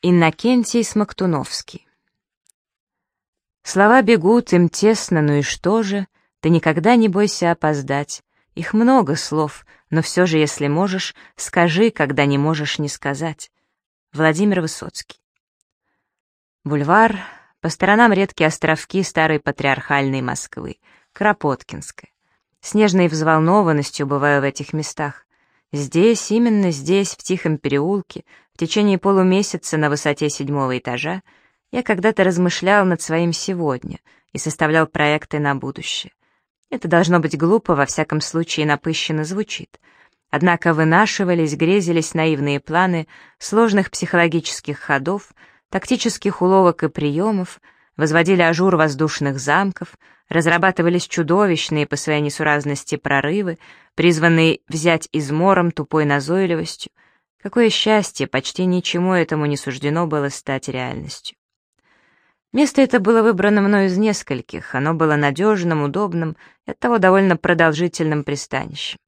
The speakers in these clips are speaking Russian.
Иннокентий Смоктуновский Слова бегут, им тесно, ну и что же? Ты никогда не бойся опоздать. Их много слов, но все же, если можешь, скажи, когда не можешь не сказать. Владимир Высоцкий Бульвар, по сторонам редкие островки старой патриархальной Москвы, Кропоткинская. Снежной взволнованностью бываю в этих местах. Здесь, именно здесь, в тихом переулке, в течение полумесяца на высоте седьмого этажа, я когда-то размышлял над своим сегодня и составлял проекты на будущее. Это должно быть глупо, во всяком случае напыщенно звучит. Однако вынашивались, грезились наивные планы сложных психологических ходов, тактических уловок и приемов, возводили ажур воздушных замков, разрабатывались чудовищные по своей несуразности прорывы, призванные взять измором тупой назойливостью. Какое счастье, почти ничему этому не суждено было стать реальностью. Место это было выбрано мной из нескольких, оно было надежным, удобным и оттого довольно продолжительным пристанищем.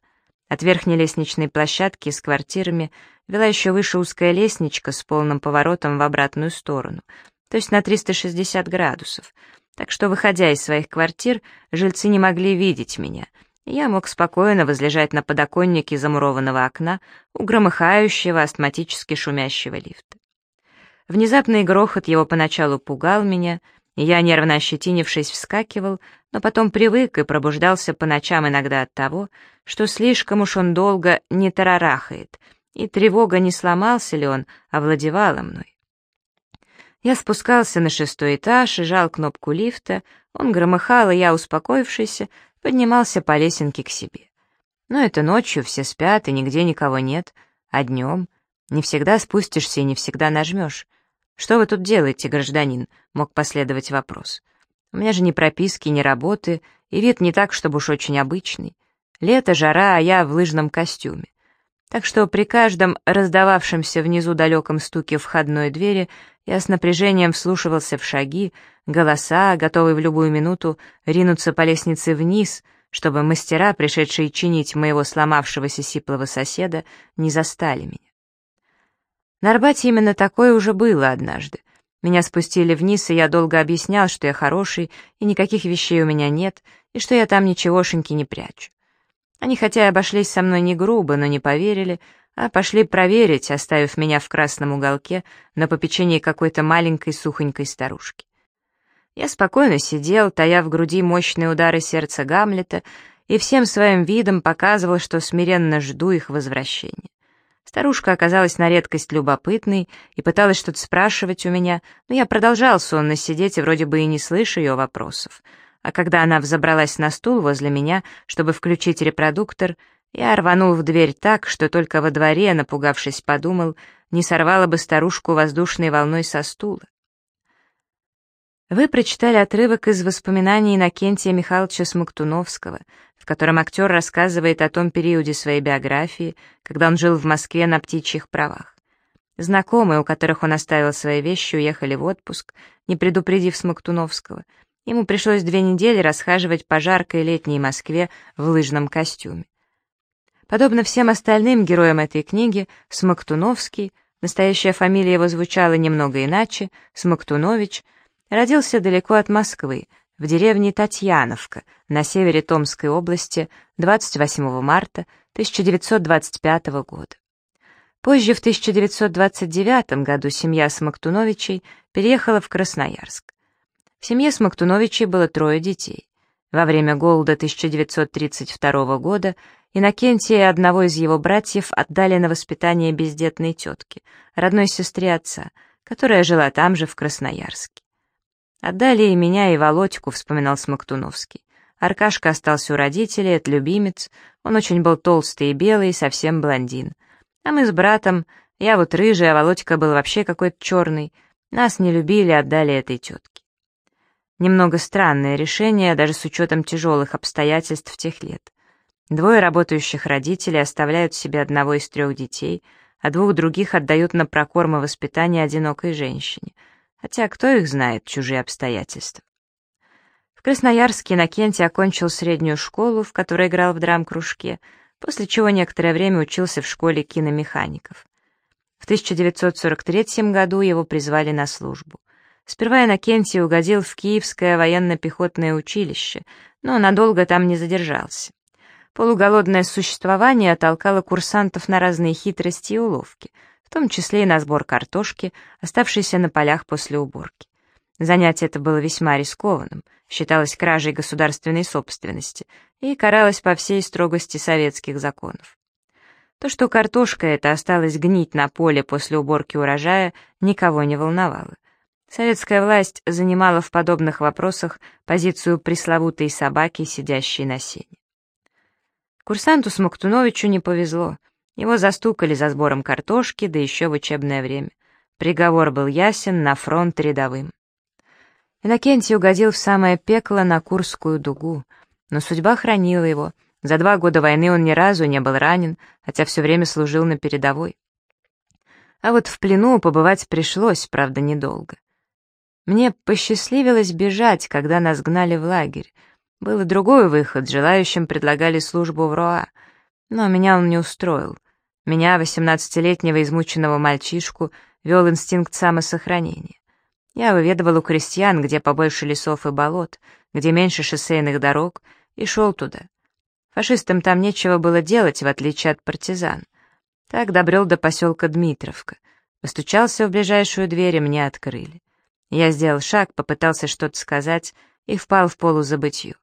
От верхней лестничной площадки с квартирами вела еще выше узкая лестничка с полным поворотом в обратную сторону, то есть на 360 градусов, так что, выходя из своих квартир, жильцы не могли видеть меня, я мог спокойно возлежать на подоконнике замурованного окна у громыхающего, астматически шумящего лифта. Внезапный грохот его поначалу пугал меня, и я, нервно ощетинившись, вскакивал, но потом привык и пробуждался по ночам иногда от того, что слишком уж он долго не тарарахает, и тревога, не сломался ли он, овладевала мной. Я спускался на шестой этаж и жал кнопку лифта, он громыхал, и я, успокоившийся, поднимался по лесенке к себе. Но это ночью, все спят, и нигде никого нет, а днем не всегда спустишься и не всегда нажмешь. «Что вы тут делаете, гражданин?» — мог последовать вопрос. «У меня же ни прописки, ни работы, и вид не так, чтобы уж очень обычный. Лето, жара, а я в лыжном костюме. Так что при каждом раздававшемся внизу далеком стуке входной двери я с напряжением вслушивался в шаги, голоса, готовые в любую минуту ринуться по лестнице вниз, чтобы мастера, пришедшие чинить моего сломавшегося сиплого соседа, не застали меня. На Арбате именно такое уже было однажды. Меня спустили вниз, и я долго объяснял, что я хороший, и никаких вещей у меня нет, и что я там ничегошеньки не прячу. Они хотя и обошлись со мной не грубо, но не поверили, а пошли проверить, оставив меня в красном уголке на попечении какой-то маленькой сухонькой старушки. Я спокойно сидел, тая в груди мощные удары сердца Гамлета, и всем своим видом показывал, что смиренно жду их возвращения. Старушка оказалась на редкость любопытной и пыталась что-то спрашивать у меня, но я продолжал сонно сидеть и вроде бы и не слышу ее вопросов а когда она взобралась на стул возле меня, чтобы включить репродуктор, я рванул в дверь так, что только во дворе, напугавшись, подумал, не сорвала бы старушку воздушной волной со стула. Вы прочитали отрывок из воспоминаний Иннокентия Михайловича Смоктуновского, в котором актер рассказывает о том периоде своей биографии, когда он жил в Москве на птичьих правах. Знакомые, у которых он оставил свои вещи, уехали в отпуск, не предупредив Смоктуновского — Ему пришлось две недели расхаживать по жаркой летней Москве в лыжном костюме. Подобно всем остальным героям этой книги, Смоктуновский, настоящая фамилия его звучала немного иначе, Смоктунович, родился далеко от Москвы, в деревне Татьяновка на севере Томской области 28 марта 1925 года. Позже, в 1929 году, семья Смоктуновичей переехала в Красноярск. В семье Смоктуновичей было трое детей. Во время голода 1932 года Иннокентия и одного из его братьев отдали на воспитание бездетной тетки, родной сестре отца, которая жила там же, в Красноярске. «Отдали и меня, и Володьку», — вспоминал Смоктуновский. Аркашка остался у родителей, это любимец, он очень был толстый и белый, совсем блондин. А мы с братом, я вот рыжий, а Володька был вообще какой-то черный, нас не любили, отдали этой тетке. Немного странное решение, даже с учетом тяжелых обстоятельств тех лет. Двое работающих родителей оставляют себе одного из трех детей, а двух других отдают на прокорм и воспитание одинокой женщине. Хотя кто их знает, чужие обстоятельства. В Красноярске Иннокентий окончил среднюю школу, в которой играл в драм-кружке, после чего некоторое время учился в школе киномехаников. В 1943 году его призвали на службу. Сперва Иннокентий угодил в Киевское военно-пехотное училище, но надолго там не задержался. Полуголодное существование толкало курсантов на разные хитрости и уловки, том числе и на сбор картошки, оставшейся на полях после уборки. Занятие это было весьма рискованным, считалось кражей государственной собственности и каралось по всей строгости советских законов. То, что картошка эта осталась гнить на поле после уборки урожая, никого не волновало. Советская власть занимала в подобных вопросах позицию пресловутой собаки, сидящей на сене. Курсанту Смоктуновичу не повезло. Его застукали за сбором картошки, да еще в учебное время. Приговор был ясен, на фронт рядовым. Иннокентий угодил в самое пекло на Курскую дугу, но судьба хранила его. За два года войны он ни разу не был ранен, хотя все время служил на передовой. А вот в плену побывать пришлось, правда, недолго. Мне посчастливилось бежать, когда нас гнали в лагерь. Был и другой выход, желающим предлагали службу в РОА, но меня он не устроил. Меня, восемнадцатилетнего измученного мальчишку, вел инстинкт самосохранения. Я выведывал у крестьян, где побольше лесов и болот, где меньше шоссейных дорог, и шел туда. Фашистам там нечего было делать, в отличие от партизан. Так добрел до поселка Дмитровка. Постучался в ближайшую дверь, и мне открыли. Я сделал шаг, попытался что-то сказать и впал в полузабытью.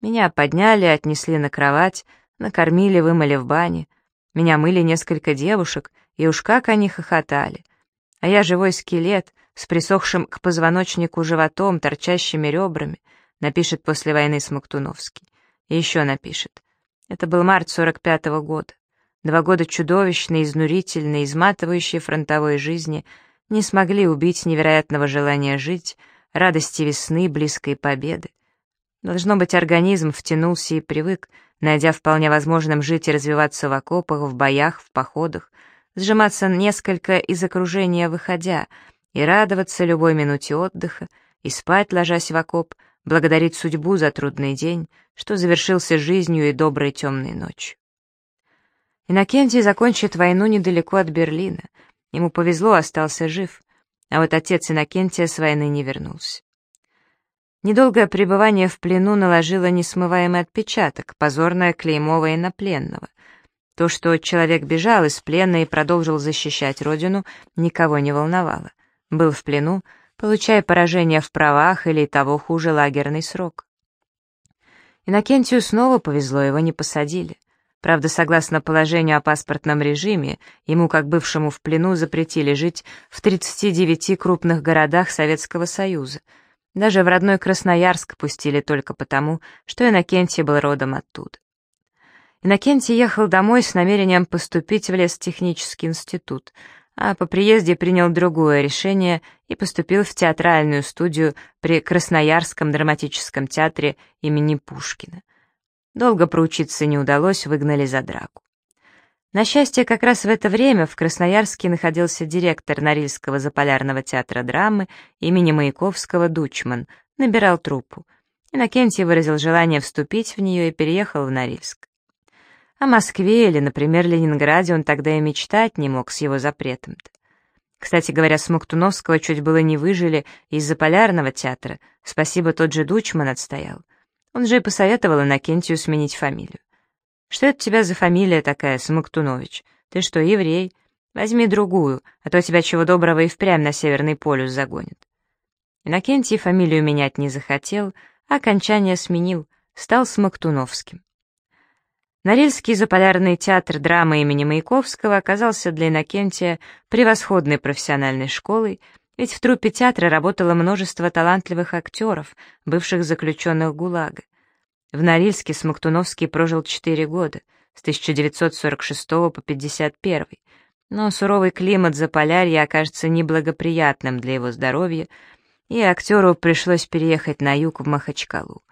Меня подняли, отнесли на кровать, накормили, вымыли в бане. Меня мыли несколько девушек, и уж как они хохотали. А я живой скелет, с присохшим к позвоночнику животом, торчащими ребрами, напишет после войны Смоктуновский. И еще напишет. Это был март 45-го года. Два года чудовищной, изнурительной, изматывающей фронтовой жизни не смогли убить невероятного желания жить, радости весны, близкой победы. Должно быть, организм втянулся и привык, найдя вполне возможным жить и развиваться в окопах, в боях, в походах, сжиматься несколько из окружения выходя — и радоваться любой минуте отдыха, и спать, ложась в окоп, благодарить судьбу за трудный день, что завершился жизнью и доброй темной ночью. Иннокентий закончит войну недалеко от Берлина. Ему повезло, остался жив, а вот отец Иннокентия с войны не вернулся. Недолгое пребывание в плену наложило несмываемый отпечаток, позорное клеймо военнопленного. То, что человек бежал из плена и продолжил защищать родину, никого не волновало был в плену, получая поражение в правах или того хуже лагерный срок. Иннокентию снова повезло, его не посадили. Правда, согласно положению о паспортном режиме, ему, как бывшему в плену, запретили жить в 39 крупных городах Советского Союза. Даже в родной Красноярск пустили только потому, что Иннокентий был родом оттуда. Иннокентий ехал домой с намерением поступить в лестехнический институт, а по приезде принял другое решение и поступил в театральную студию при Красноярском драматическом театре имени Пушкина. Долго проучиться не удалось, выгнали за драку. На счастье, как раз в это время в Красноярске находился директор Норильского заполярного театра драмы имени Маяковского Дучман, набирал труппу. Иннокентий выразил желание вступить в нее и переехал в Норильск. О Москве или, например, Ленинграде он тогда и мечтать не мог с его запретом-то. Кстати говоря, Смоктуновского чуть было не выжили из-за полярного театра. Спасибо, тот же Дучман отстоял. Он же и посоветовал Иннокентию сменить фамилию. «Что это у тебя за фамилия такая, Смоктунович? Ты что, еврей? Возьми другую, а то тебя чего доброго и впрямь на Северный полюс загонят». Иннокентий фамилию менять не захотел, а окончание сменил, стал Смоктуновским. Норильский заполярный театр драмы имени Маяковского оказался для Иннокентия превосходной профессиональной школой, ведь в труппе театра работало множество талантливых актеров, бывших заключенных ГУЛАГа. В Норильске Смоктуновский прожил 4 года, с 1946 по 1951, но суровый климат Заполярья окажется неблагоприятным для его здоровья, и актеру пришлось переехать на юг в Махачкалу.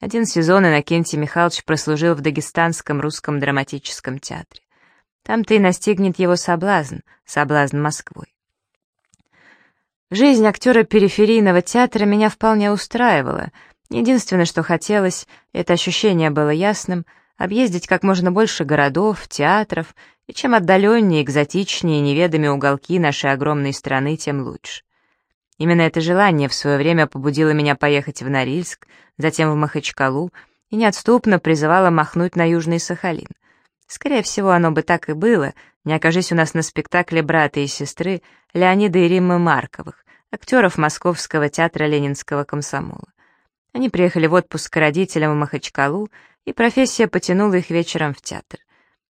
Один сезон Иннокентий Михайлович прослужил в Дагестанском русском драматическом театре. Там-то и настигнет его соблазн, соблазн Москвой. Жизнь актера периферийного театра меня вполне устраивала. Единственное, что хотелось, это ощущение было ясным, объездить как можно больше городов, театров И чем отдаленнее, экзотичнее, неведомые уголки нашей огромной страны, тем лучше. Именно это желание в свое время побудило меня поехать в Норильск, затем в Махачкалу, и неотступно призывало махнуть на Южный Сахалин. Скорее всего, оно бы так и было, не окажись у нас на спектакле брата и сестры Леонида и Риммы Марковых, актеров Московского театра Ленинского комсомола. Они приехали в отпуск к родителям в Махачкалу, и профессия потянула их вечером в театр.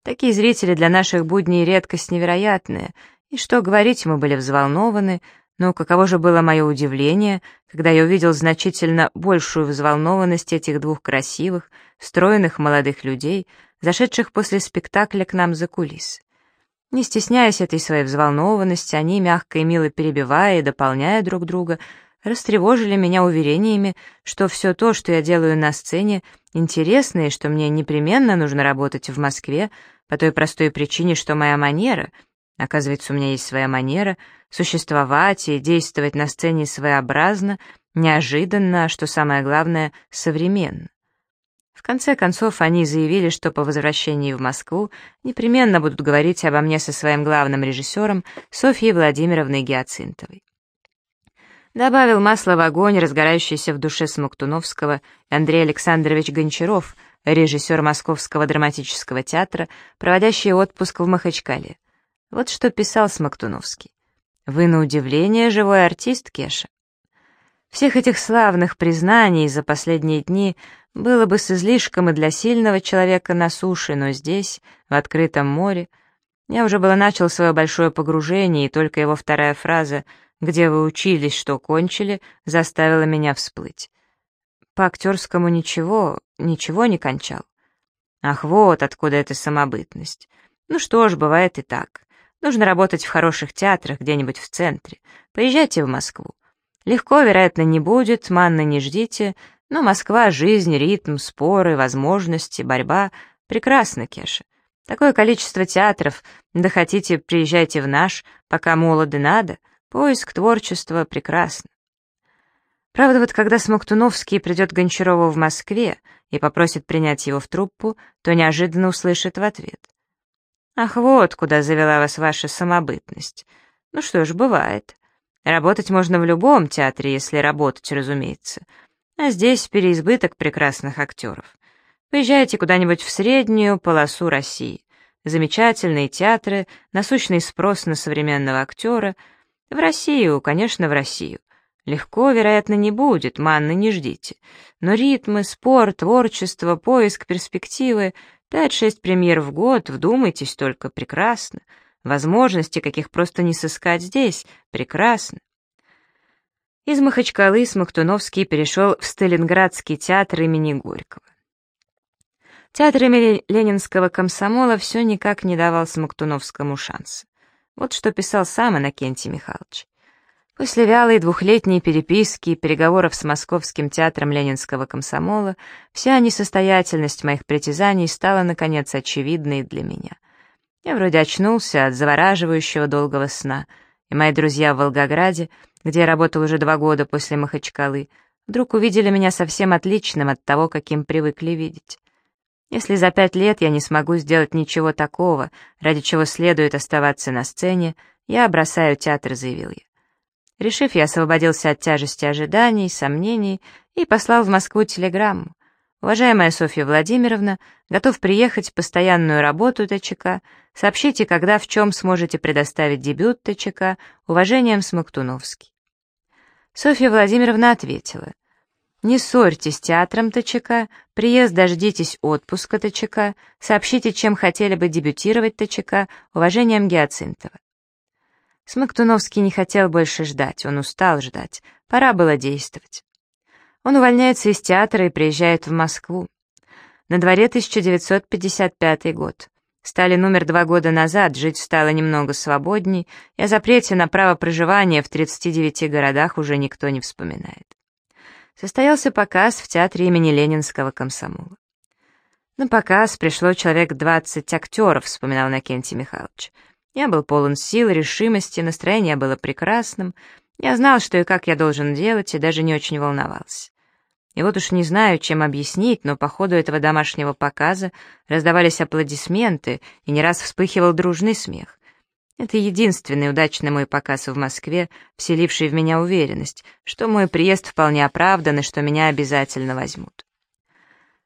Такие зрители для наших будней редкость невероятная, и что говорить, мы были взволнованы, но каково же было мое удивление, когда я увидел значительно большую взволнованность этих двух красивых, стройных молодых людей, зашедших после спектакля к нам за кулисы. Не стесняясь этой своей взволнованности, они, мягко и мило перебивая и дополняя друг друга, растревожили меня уверениями, что все то, что я делаю на сцене, интересно и что мне непременно нужно работать в Москве по той простой причине, что моя манера — Оказывается, у меня есть своя манера существовать и действовать на сцене своеобразно, неожиданно, а что самое главное, современно. В конце концов, они заявили, что по возвращении в Москву непременно будут говорить обо мне со своим главным режиссером Софьей Владимировной Гиацинтовой. Добавил масло в огонь, разгорающийся в душе Смоктуновского, Андрей Александрович Гончаров, режиссер Московского драматического театра, проводящий отпуск в Махачкале. Вот что писал Смоктуновский. «Вы, на удивление, живой артист, Кеша». Всех этих славных признаний за последние дни было бы с излишком и для сильного человека на суше, но здесь, в открытом море, я уже было начал свое большое погружение, и только его вторая фраза «Где вы учились, что кончили?» заставила меня всплыть. По актерскому ничего, ничего не кончал. Ах, вот откуда эта самобытность. Ну что ж, бывает и так. Нужно работать в хороших театрах где-нибудь в центре. Поезжайте в Москву. Легко, вероятно, не будет, манны не ждите, но Москва — жизнь, ритм, споры, возможности, борьба. Прекрасно, Кеша. Такое количество театров, да хотите, приезжайте в наш, пока молоды надо. Поиск творчества прекрасно. Правда, вот когда Смоктуновский придет Гончарову в Москве и попросит принять его в труппу, то неожиданно услышит в ответ. Ах, вот куда завела вас ваша самобытность. Ну что ж, бывает. Работать можно в любом театре, если работать, разумеется. А здесь переизбыток прекрасных актеров. Поезжайте куда-нибудь в среднюю полосу России. Замечательные театры, насущный спрос на современного актера. В Россию, конечно, в Россию. Легко, вероятно, не будет, манны не ждите. Но ритмы, спорт, творчество, поиск перспективы Пять-шесть премьер в год, вдумайтесь только, прекрасно. Возможности, каких просто не сыскать здесь, прекрасно. Из Махачкалы Смоктуновский перешел в Сталинградский театр имени Горького. Театр имени Ленинского комсомола все никак не давал Смоктуновскому шанса. Вот что писал сам Иннокентий Михайлович. После вялой двухлетней переписки и переговоров с Московским театром Ленинского комсомола вся несостоятельность моих притязаний стала, наконец, очевидной для меня. Я вроде очнулся от завораживающего долгого сна, и мои друзья в Волгограде, где я работал уже два года после Махачкалы, вдруг увидели меня совсем отличным от того, каким привыкли видеть. Если за пять лет я не смогу сделать ничего такого, ради чего следует оставаться на сцене, я бросаю театр, заявил я. Решив, я освободился от тяжести ожиданий, сомнений и послал в Москву телеграмму. «Уважаемая Софья Владимировна, готов приехать в постоянную работу ТЧК. Сообщите, когда в чем сможете предоставить дебют ТЧК. Уважением, Смоктуновский». Софья Владимировна ответила. «Не ссорьтесь с театром ТЧК, приезд дождитесь отпуска ТЧК, сообщите, чем хотели бы дебютировать ТЧК. Уважением, Геоцинтова». Смоктуновский не хотел больше ждать, он устал ждать, пора было действовать. Он увольняется из театра и приезжает в Москву. На дворе 1955 год. Сталин умер два года назад, жить стало немного свободней, и о запрете на право проживания в 39 городах уже никто не вспоминает. Состоялся показ в театре имени Ленинского комсомола. На показ пришло человек 20 актеров, вспоминал Накентий Михайлович. Я был полон сил, решимости, настроение было прекрасным. Я знал, что и как я должен делать, и даже не очень волновался. И вот уж не знаю, чем объяснить, но по ходу этого домашнего показа раздавались аплодисменты, и не раз вспыхивал дружный смех. Это единственный удачный мой показ в Москве, вселивший в меня уверенность, что мой приезд вполне оправдан и что меня обязательно возьмут.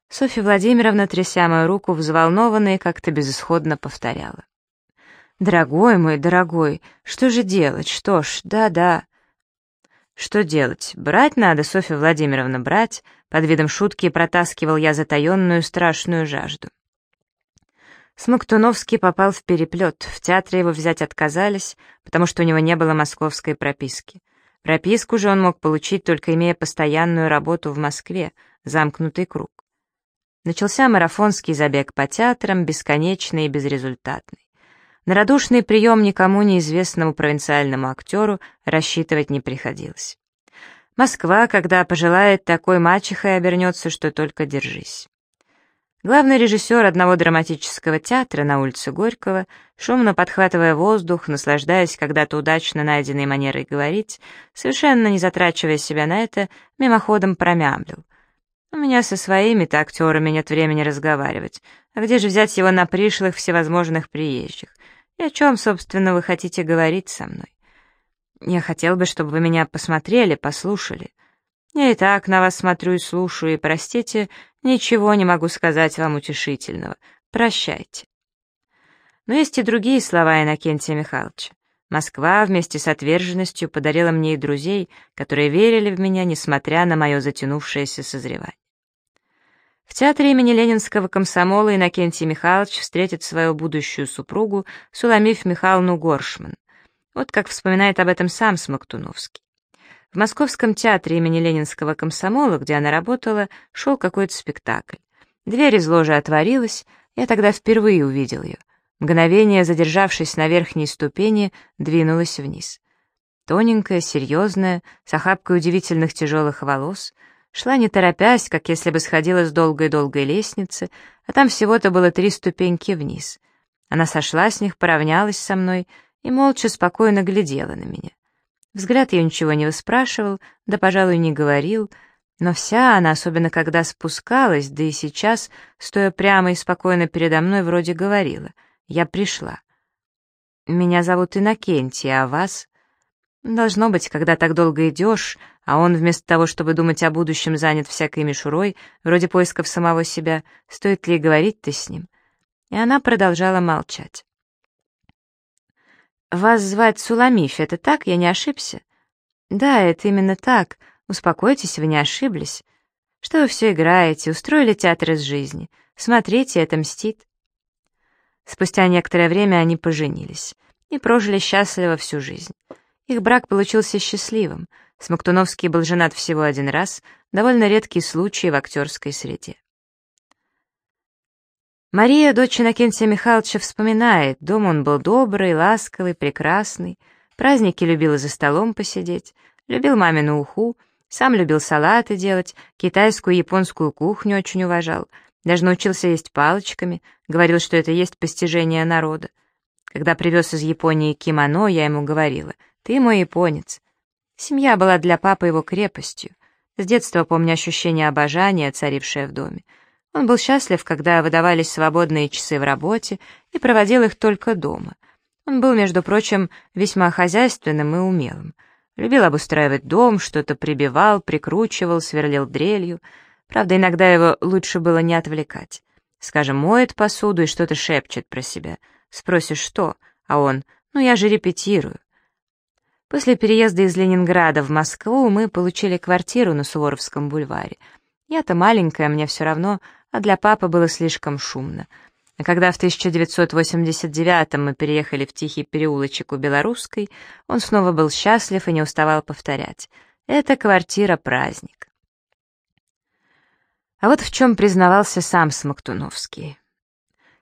Софья Владимировна, тряся мою руку, взволнованно и как-то безысходно повторяла. «Дорогой мой, дорогой, что же делать? Что ж, да-да». «Что делать? Брать надо, Софья Владимировна, брать?» Под видом шутки протаскивал я затаенную страшную жажду. Смоктуновский попал в переплет, в театре его взять отказались, потому что у него не было московской прописки. Прописку же он мог получить, только имея постоянную работу в Москве, замкнутый круг. Начался марафонский забег по театрам, бесконечный и безрезультатный. На радушный прием никому неизвестному провинциальному актеру рассчитывать не приходилось. Москва, когда пожелает, такой мачехой обернется, что только держись. Главный режиссер одного драматического театра на улице Горького, шумно подхватывая воздух, наслаждаясь когда-то удачно найденной манерой говорить, совершенно не затрачивая себя на это, мимоходом промямлил. «У меня со своими-то актерами нет времени разговаривать. А где же взять его на пришлых всевозможных приезжих? И о чем, собственно, вы хотите говорить со мной? Я хотел бы, чтобы вы меня посмотрели, послушали». Я и так на вас смотрю и слушаю, и, простите, ничего не могу сказать вам утешительного. Прощайте. Но есть и другие слова Иннокентия Михайловича. Москва вместе с отверженностью подарила мне и друзей, которые верили в меня, несмотря на мое затянувшееся созревание. В театре имени Ленинского комсомола Иннокентий Михайлович встретит свою будущую супругу Суламиф Михайловну Горшман. Вот как вспоминает об этом сам Смоктуновский. В Московском театре имени Ленинского комсомола, где она работала, шел какой-то спектакль. Дверь из ложи отворилась, я тогда впервые увидел ее. Мгновение, задержавшись на верхней ступени, двинулась вниз. Тоненькая, серьезная, с охапкой удивительных тяжелых волос, шла не торопясь, как если бы сходила с долгой-долгой лестницы, а там всего-то было три ступеньки вниз. Она сошла с них, поравнялась со мной и молча спокойно глядела на меня. Взгляд ее ничего не выспрашивал, да, пожалуй, не говорил, но вся она, особенно когда спускалась, да и сейчас, стоя прямо и спокойно передо мной, вроде говорила «Я пришла». «Меня зовут Иннокентий, а вас?» Должно быть, когда так долго идешь, а он вместо того, чтобы думать о будущем, занят всякой мишурой, вроде поисков самого себя, стоит ли говорить-то с ним? И она продолжала молчать. «Вас звать Суламиф, это так? Я не ошибся?» «Да, это именно так. Успокойтесь, вы не ошиблись. Что вы все играете, устроили театр из жизни. Смотрите, это мстит». Спустя некоторое время они поженились и прожили счастливо всю жизнь. Их брак получился счастливым. Смоктуновский был женат всего один раз, довольно редкий случай в актерской среде. Мария, дочь Иннокентия Михайловича, вспоминает, дом он был добрый, ласковый, прекрасный, праздники любил за столом посидеть, любил мамину уху, сам любил салаты делать, китайскую и японскую кухню очень уважал, даже научился есть палочками, говорил, что это есть постижение народа. Когда привез из Японии кимоно, я ему говорила, «Ты мой японец». Семья была для папы его крепостью. С детства помню ощущение обожания, царившее в доме. Он был счастлив, когда выдавались свободные часы в работе и проводил их только дома. Он был, между прочим, весьма хозяйственным и умелым. Любил обустраивать дом, что-то прибивал, прикручивал, сверлил дрелью. Правда, иногда его лучше было не отвлекать. Скажем, моет посуду и что-то шепчет про себя. Спросишь, что? А он, ну я же репетирую. После переезда из Ленинграда в Москву мы получили квартиру на Суворовском бульваре. Я-то маленькая, мне все равно, а для папы было слишком шумно. А когда в 1989-м мы переехали в тихий переулочек у Белорусской, он снова был счастлив и не уставал повторять. «Это квартира-праздник». А вот в чем признавался сам Смоктуновский.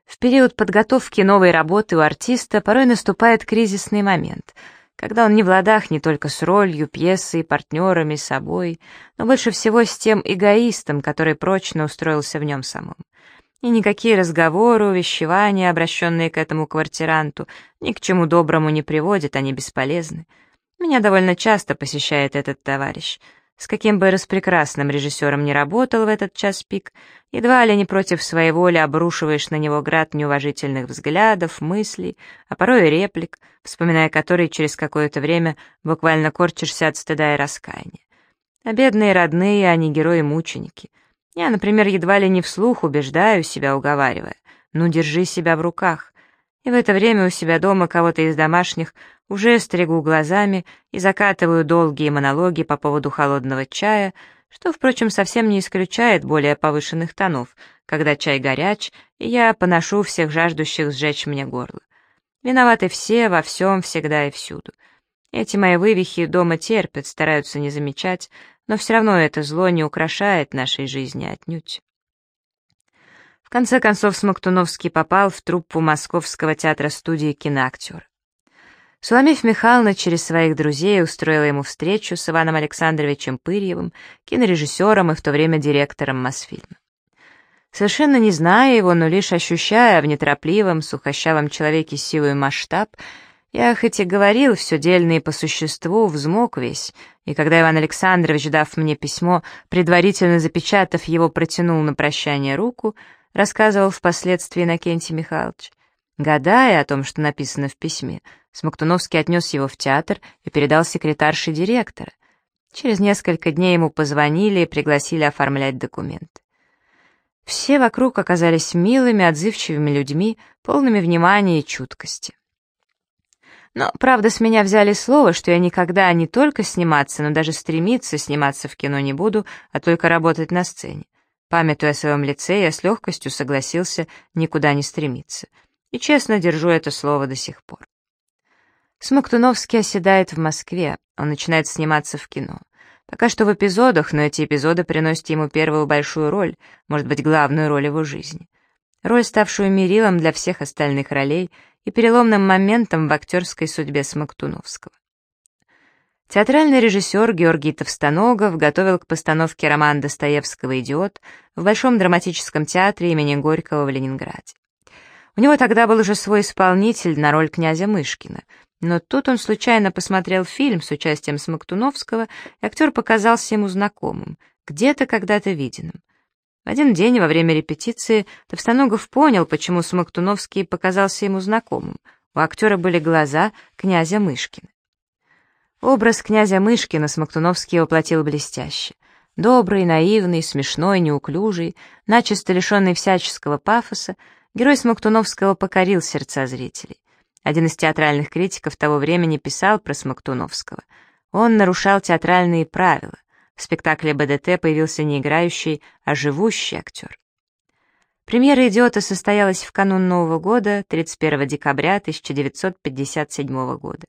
В период подготовки новой работы у артиста порой наступает кризисный момент — когда он не в ладах не только с ролью, пьесой, партнерами, собой, но больше всего с тем эгоистом, который прочно устроился в нем самом. И никакие разговоры, увещевания, обращенные к этому квартиранту, ни к чему доброму не приводят, они бесполезны. Меня довольно часто посещает этот товарищ. С каким бы распрекрасным режиссером не работал в этот час пик, едва ли не против своей воли обрушиваешь на него град неуважительных взглядов, мыслей, а порой и реплик, вспоминая которые через какое-то время буквально корчишься от стыда и раскаяния. А бедные родные, они герои-мученики. Я, например, едва ли не вслух убеждаю себя, уговаривая. Ну, держи себя в руках. И в это время у себя дома кого-то из домашних уже стригу глазами и закатываю долгие монологи по поводу холодного чая, что, впрочем, совсем не исключает более повышенных тонов, когда чай горяч, и я поношу всех жаждущих сжечь мне горло. Виноваты все, во всем, всегда и всюду. Эти мои вывихи дома терпят, стараются не замечать, но все равно это зло не украшает нашей жизни отнюдь. В конце концов, Смоктуновский попал в труппу Московского театра-студии киноактер. Суламиф Михайловна через своих друзей устроила ему встречу с Иваном Александровичем Пырьевым, кинорежиссером и в то время директором Мосфильма. Совершенно не зная его, но лишь ощущая в неторопливом, сухощавом человеке силу и масштаб, я хоть и говорил все дельно и по существу, взмок весь, и когда Иван Александрович, дав мне письмо, предварительно запечатав его, протянул на прощание руку, рассказывал впоследствии Иннокентий Михайлович, гадая о том, что написано в письме, Смоктуновский отнес его в театр и передал секретарше директора. Через несколько дней ему позвонили и пригласили оформлять документы. Все вокруг оказались милыми, отзывчивыми людьми, полными внимания и чуткости. Но, правда, с меня взяли слово, что я никогда не только сниматься, но даже стремиться сниматься в кино не буду, а только работать на сцене. Памятуя о своем лице, я с легкостью согласился никуда не стремиться. И честно держу это слово до сих пор. Смоктуновский оседает в Москве, он начинает сниматься в кино. Пока что в эпизодах, но эти эпизоды приносят ему первую большую роль, может быть, главную роль его жизни. Роль, ставшую мерилом для всех остальных ролей и переломным моментом в актерской судьбе Смоктуновского. Театральный режиссер Георгий Товстоногов готовил к постановке романа Достоевского «Идиот» в Большом драматическом театре имени Горького в Ленинграде. У него тогда был уже свой исполнитель на роль князя Мышкина — но тут он случайно посмотрел фильм с участием Смоктуновского, и актер показался ему знакомым, где-то когда-то виденным. В один день во время репетиции Товстоногов понял, почему Смоктуновский показался ему знакомым. У актера были глаза князя Мышкина. Образ князя Мышкина Смоктуновский воплотил блестяще. Добрый, наивный, смешной, неуклюжий, начисто лишенный всяческого пафоса, герой Смоктуновского покорил сердца зрителей. Один из театральных критиков того времени писал про Смоктуновского. Он нарушал театральные правила. В спектакле БДТ появился не играющий, а живущий актер. Премьера «Идиота» состоялась в канун Нового года, 31 декабря 1957 года.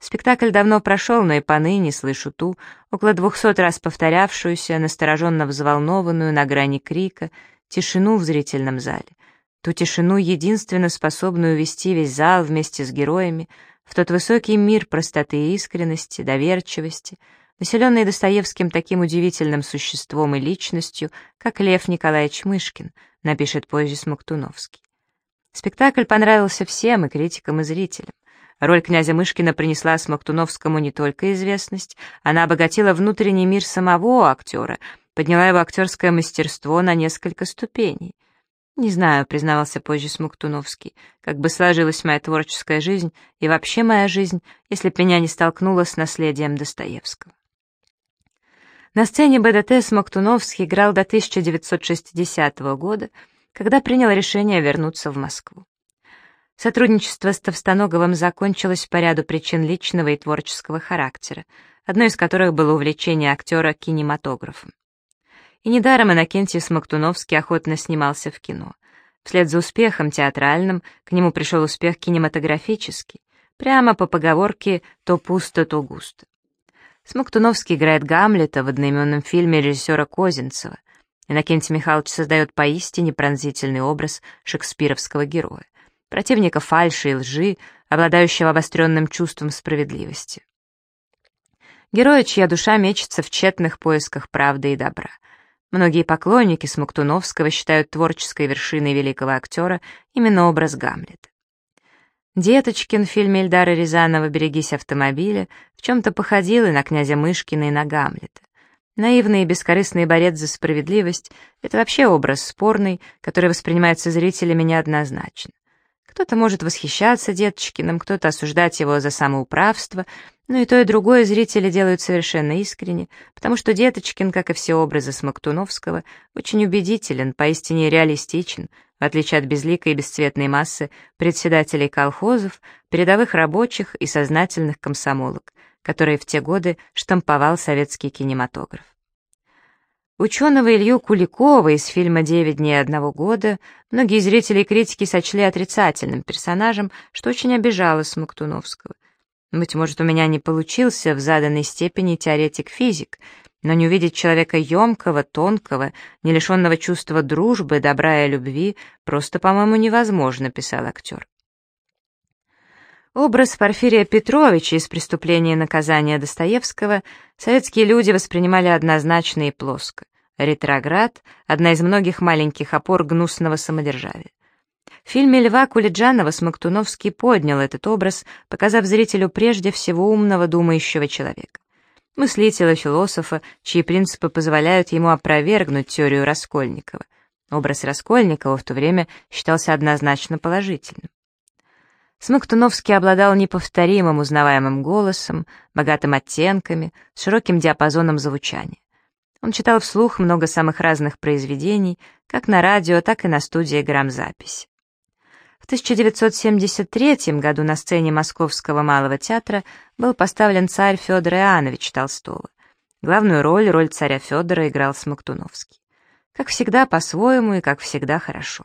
Спектакль давно прошел, но и поныне слышу ту, около двухсот раз повторявшуюся, настороженно взволнованную, на грани крика, тишину в зрительном зале ту тишину, единственно способную увести весь зал вместе с героями в тот высокий мир простоты и искренности, доверчивости, населенный Достоевским таким удивительным существом и личностью, как Лев Николаевич Мышкин, напишет позже Смоктуновский. Спектакль понравился всем, и критикам, и зрителям. Роль князя Мышкина принесла Смоктуновскому не только известность, она обогатила внутренний мир самого актера, подняла его актерское мастерство на несколько ступеней — «Не знаю», — признавался позже Смоктуновский, «как бы сложилась моя творческая жизнь и вообще моя жизнь, если б меня не столкнула с наследием Достоевского». На сцене БДТ Смоктуновский играл до 1960 года, когда принял решение вернуться в Москву. Сотрудничество с Товстоноговым закончилось по ряду причин личного и творческого характера, одной из которых было увлечение актера кинематографом. И недаром Иннокентий Смоктуновский охотно снимался в кино. Вслед за успехом театральным к нему пришел успех кинематографический, прямо по поговорке «то пусто, то густо». Смоктуновский играет Гамлета в одноименном фильме режиссера Козинцева. Иннокентий Михайлович создает поистине пронзительный образ шекспировского героя, противника фальши и лжи, обладающего обостренным чувством справедливости. Героя, чья душа мечется в тщетных поисках правды и добра — Многие поклонники Смоктуновского считают творческой вершиной великого актера именно образ Гамлета. Деточкин в фильме Эльдара Рязанова «Берегись автомобиля» в чем-то походил и на князя Мышкина, и на Гамлета. Наивный и бескорыстный борец за справедливость — это вообще образ спорный, который воспринимается зрителями неоднозначно. Кто-то может восхищаться Деточкиным, кто-то осуждать его за самоуправство, но и то, и другое зрители делают совершенно искренне, потому что Деточкин, как и все образы Смоктуновского, очень убедителен, поистине реалистичен, в отличие от безликой и бесцветной массы председателей колхозов, передовых рабочих и сознательных комсомолок, которые в те годы штамповал советский кинематограф. Ученого Илью Куликова из фильма «Девять дней одного года» многие зрители и критики сочли отрицательным персонажем, что очень обижало Смоктуновского. Быть может, у меня не получился в заданной степени теоретик-физик, но не увидеть человека емкого, тонкого, не лишенного чувства дружбы, добра и любви просто, по-моему, невозможно, писал актер. Образ Порфирия Петровича из «Преступления и наказания» Достоевского советские люди воспринимали однозначно и плоско. Ретроград — одна из многих маленьких опор гнусного самодержавия. В фильме Льва Кулиджанова Смоктуновский поднял этот образ, показав зрителю прежде всего умного думающего человека. Мыслителя, философа, чьи принципы позволяют ему опровергнуть теорию Раскольникова. Образ Раскольникова в то время считался однозначно положительным. Смоктуновский обладал неповторимым узнаваемым голосом, богатым оттенками, широким диапазоном звучания. Он читал вслух много самых разных произведений, как на радио, так и на студии грамзаписи. В 1973 году на сцене Московского малого театра был поставлен царь Федор Иоаннович Толстого. Главную роль, роль царя Федора, играл Смоктуновский. Как всегда, по-своему и как всегда хорошо.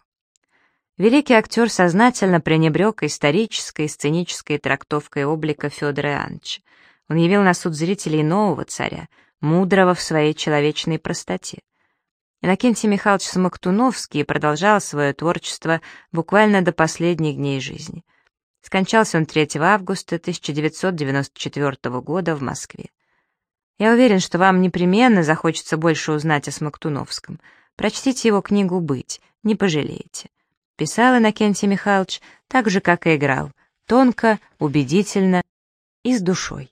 Великий актер сознательно пренебрег исторической, сценической трактовкой облика Федора Иоанновича. Он явил на суд зрителей нового царя, мудрого в своей человечной простоте. Иннокентий Михайлович Смоктуновский продолжал свое творчество буквально до последних дней жизни. Скончался он 3 августа 1994 года в Москве. Я уверен, что вам непременно захочется больше узнать о Смоктуновском. Прочтите его книгу «Быть», не пожалеете. Писал Иннокентий Михайлович так же, как и играл, тонко, убедительно и с душой.